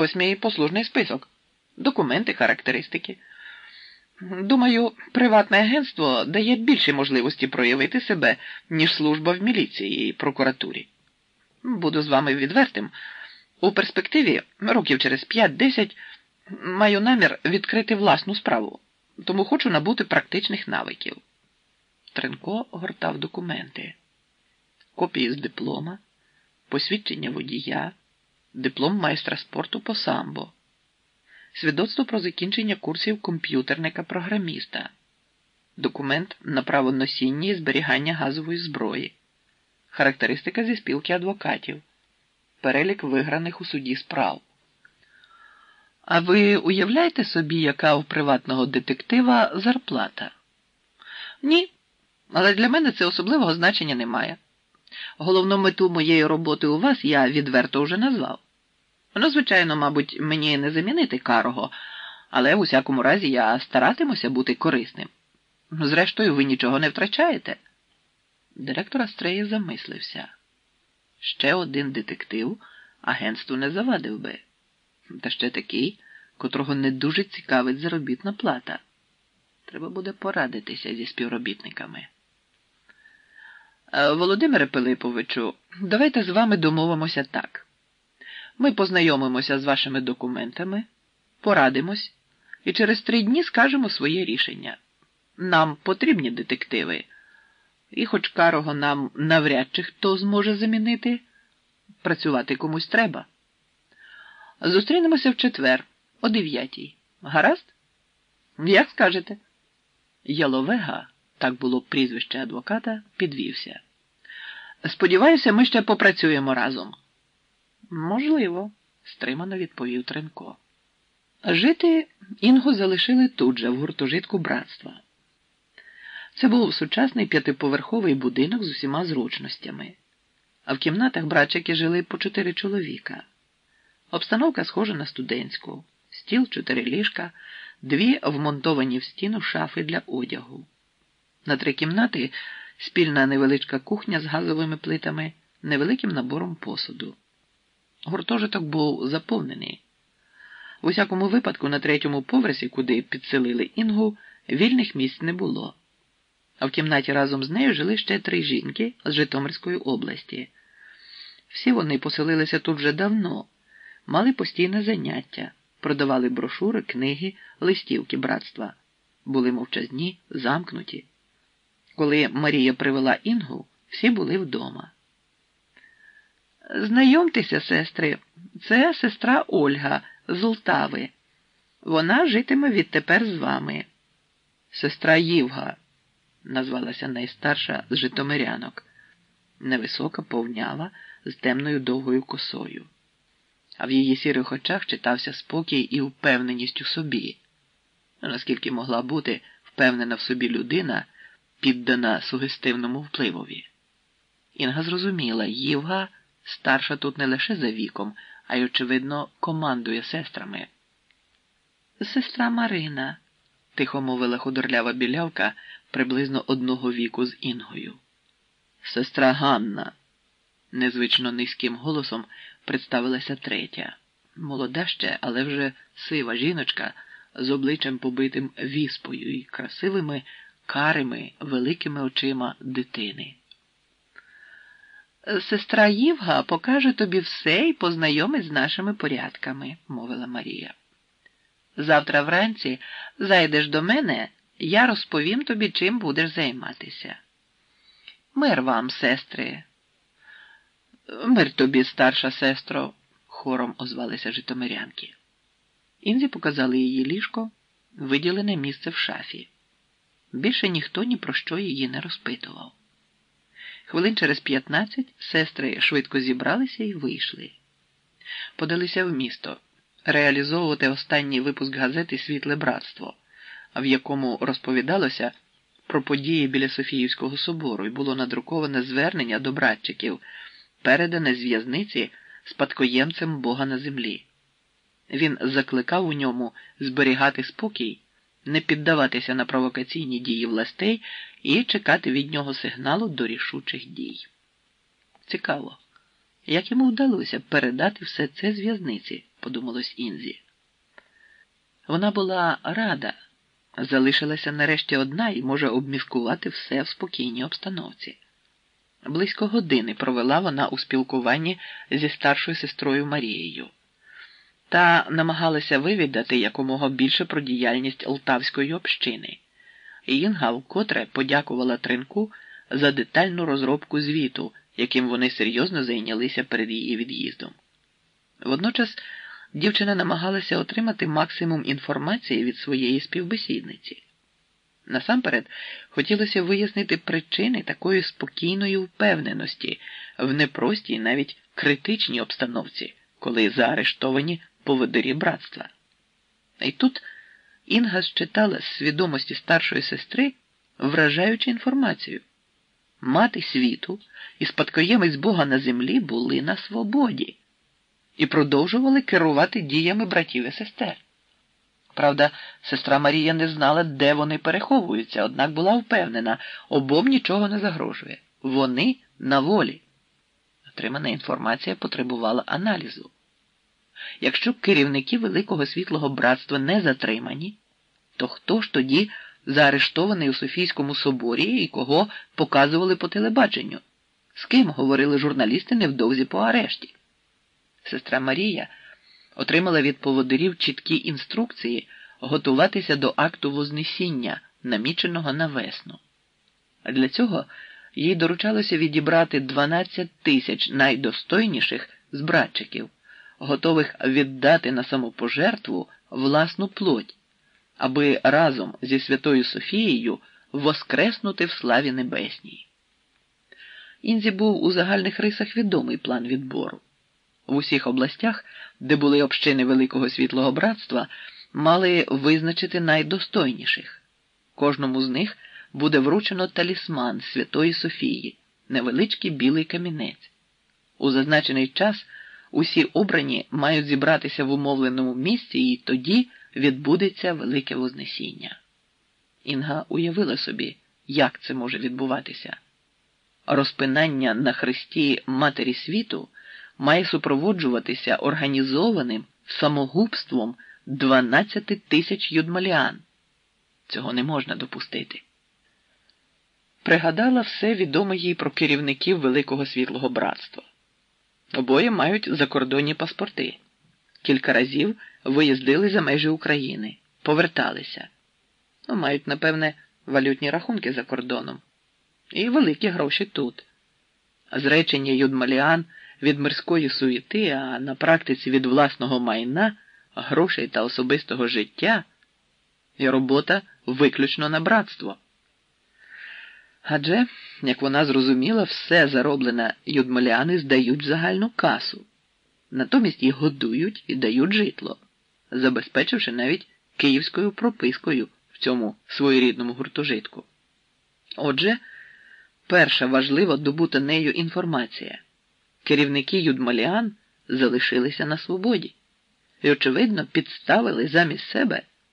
Ось мій послужний список, документи, характеристики. Думаю, приватне агентство дає більші можливості проявити себе, ніж служба в міліції і прокуратурі. Буду з вами відвертим. У перспективі, років через 5-10, маю намір відкрити власну справу, тому хочу набути практичних навиків. Тренко гортав документи, копії з диплома, посвідчення водія, диплом майстра спорту по самбо, свідоцтво про закінчення курсів комп'ютерника-програміста, документ на право носіння і зберігання газової зброї, характеристика зі спілки адвокатів, перелік виграних у суді справ. А ви уявляєте собі, яка у приватного детектива зарплата? Ні, але для мене це особливого значення немає. Головну мету моєї роботи у вас я відверто вже назвав. Ну, звичайно, мабуть, мені не замінити карого, але в усякому разі я старатимуся бути корисним. Зрештою, ви нічого не втрачаєте. Директор Астреї замислився. Ще один детектив агентству не завадив би, та ще такий, котрого не дуже цікавить заробітна плата. Треба буде порадитися зі співробітниками. Е, Володимире Пилиповичу, давайте з вами домовимося так. Ми познайомимося з вашими документами, порадимось і через три дні скажемо своє рішення. Нам потрібні детективи, і хоч карого нам навряд чи хто зможе замінити, працювати комусь треба. Зустрінемося в четвер, о дев'ятій. Гаразд? Як скажете? Яловега, так було прізвище адвоката, підвівся. Сподіваюся, ми ще попрацюємо разом. Можливо, стримано відповів Тренко. Жити Інгу залишили тут же, в гуртожитку братства. Це був сучасний п'ятиповерховий будинок з усіма зручностями, а в кімнатах братчики жили по чотири чоловіка. Обстановка схожа на студентську, стіл, чотири ліжка, дві вмонтовані в стіну шафи для одягу. На три кімнати спільна невеличка кухня з газовими плитами, невеликим набором посуду. Гуртожиток був заповнений. В усякому випадку, на третьому поверсі, куди підселили Інгу, вільних місць не було. А в кімнаті разом з нею жили ще три жінки з Житомирської області. Всі вони поселилися тут вже давно, мали постійне заняття, продавали брошури, книги, листівки братства, були мовчазні, замкнуті. Коли Марія привела Інгу, всі були вдома. Знайомтеся, сестри, це сестра Ольга з Олтави. Вона житиме відтепер з вами. Сестра Євга, назвалася найстарша з Житомирянок, невисока, повнява, з темною довгою косою. А в її сірих очах читався спокій і впевненість у собі. Наскільки могла бути впевнена в собі людина, піддана сугестивному впливові. Інга зрозуміла, Євга старша тут не лише за віком, а й, очевидно, командує сестрами. Сестра Марина, тихо мовила худорлява білявка приблизно одного віку з Інгою. Сестра Ганна, незвично низьким голосом представилася третя, молода ще, але вже сива жіночка з обличчям побитим віспою і красивими карими великими очима дитини. Сестра Євга покаже тобі все і познайомить з нашими порядками, мовила Марія. Завтра вранці зайдеш до мене, я розповім тобі, чим будеш займатися. Мир вам, сестри. Мир тобі, старша сестро, хором озвалися житомирянки. Інзі показали її ліжко, виділене місце в шафі. Більше ніхто ні про що її не розпитував. Хвилин через п'ятнадцять сестри швидко зібралися і вийшли. Подалися в місто реалізовувати останній випуск газети Світле братство, в якому розповідалося про події біля Софіївського собору і було надруковане звернення до братчиків, передане з в'язниці спадкоємцем Бога на землі. Він закликав у ньому зберігати спокій не піддаватися на провокаційні дії властей і чекати від нього сигналу до рішучих дій. Цікаво, як йому вдалося передати все це з в'язниці, подумалось Інзі. Вона була рада, залишилася нарешті одна і може обміскувати все в спокійній обстановці. Близько години провела вона у спілкуванні зі старшою сестрою Марією та намагалася вивідати якомога більше про діяльність Лтавської общини. Інга вкотре подякувала Тринку за детальну розробку звіту, яким вони серйозно зайнялися перед її від'їздом. Водночас дівчина намагалася отримати максимум інформації від своєї співбесідниці. Насамперед, хотілося вияснити причини такої спокійної впевненості в непростій, навіть критичній обстановці, коли заарештовані поводирі братства. І тут Інга считала з свідомості старшої сестри вражаючу інформацію. Мати світу і спадкоємець Бога на землі були на свободі і продовжували керувати діями братів і сестер. Правда, сестра Марія не знала, де вони переховуються, однак була впевнена, обом нічого не загрожує. Вони на волі. Отримана інформація потребувала аналізу. Якщо керівники Великого Світлого Братства не затримані, то хто ж тоді заарештований у Софійському соборі і кого показували по телебаченню? З ким говорили журналісти невдовзі по арешті? Сестра Марія отримала від поводирів чіткі інструкції готуватися до акту Вознесіння, наміченого на весну. А для цього їй доручалося відібрати 12 тисяч найдостойніших з братчиків, готових віддати на самопожертву власну плоть, аби разом зі Святою Софією воскреснути в славі небесній. Інзі був у загальних рисах відомий план відбору. В усіх областях, де були общини Великого Світлого Братства, мали визначити найдостойніших. Кожному з них буде вручено талісман Святої Софії, невеличкий білий камінець. У зазначений час усі обрані мають зібратися в умовленому місці, і тоді відбудеться велике Вознесіння. Інга уявила собі, як це може відбуватися. Розпинання на хресті Матері світу має супроводжуватися організованим самогубством 12 тисяч юдмаліан. Цього не можна допустити. Пригадала все відоме їй про керівників Великого Світлого Братства. Обоє мають закордонні паспорти. Кілька разів виїздили за межі України, поверталися. Ну, Мають, напевне, валютні рахунки за кордоном. І великі гроші тут. Зречення Юдмаліан від мирської суєти, а на практиці від власного майна, грошей та особистого життя і робота виключно на братство. Адже, як вона зрозуміла, все зароблене юдмаляни здають в загальну касу, натомість їх годують і дають житло, забезпечивши навіть київською пропискою в цьому своєрідному гуртожитку. Отже, перша важлива добута нею інформація керівники Юдмаліан залишилися на свободі і, очевидно, підставили замість себе